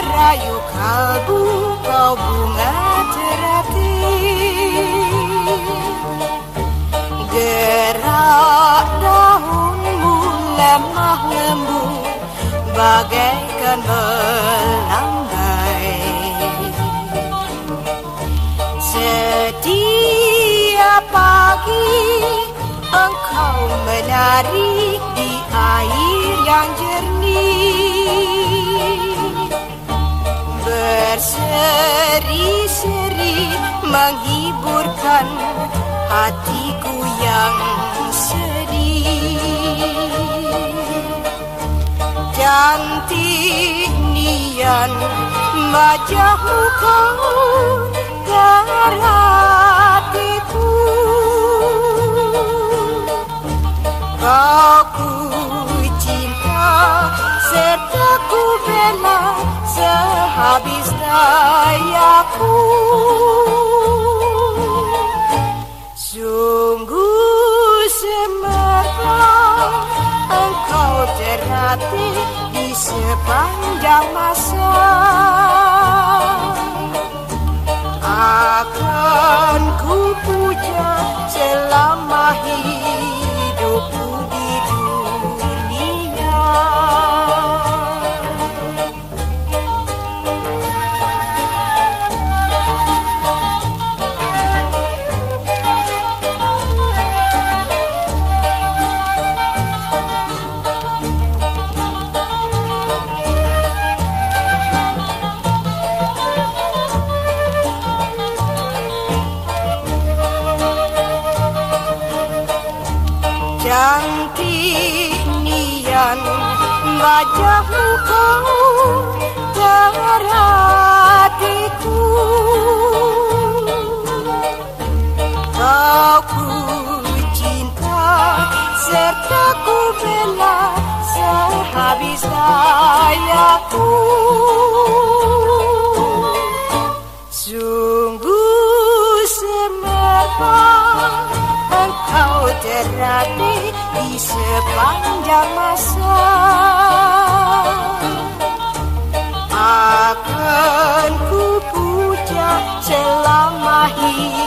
merayu kalbu kau bunga terakhir Gerak daunmu lemah lembut bagaikan melambai Setiap pagi engkau menari di Berseri-seri menghiburkan hatiku yang sedih. Cantik nian wajahmu kau hatiku. Kau ku cinta serta ku bela sehabis dayaku. Sungguh semerah engkau terhati di sepanjang masa Cantik nian wajahmu kau terhatiku. Kau ku cinta serta ku bela sehabis dayaku terhati di sepanjang masa. Akan ku puja selama hidup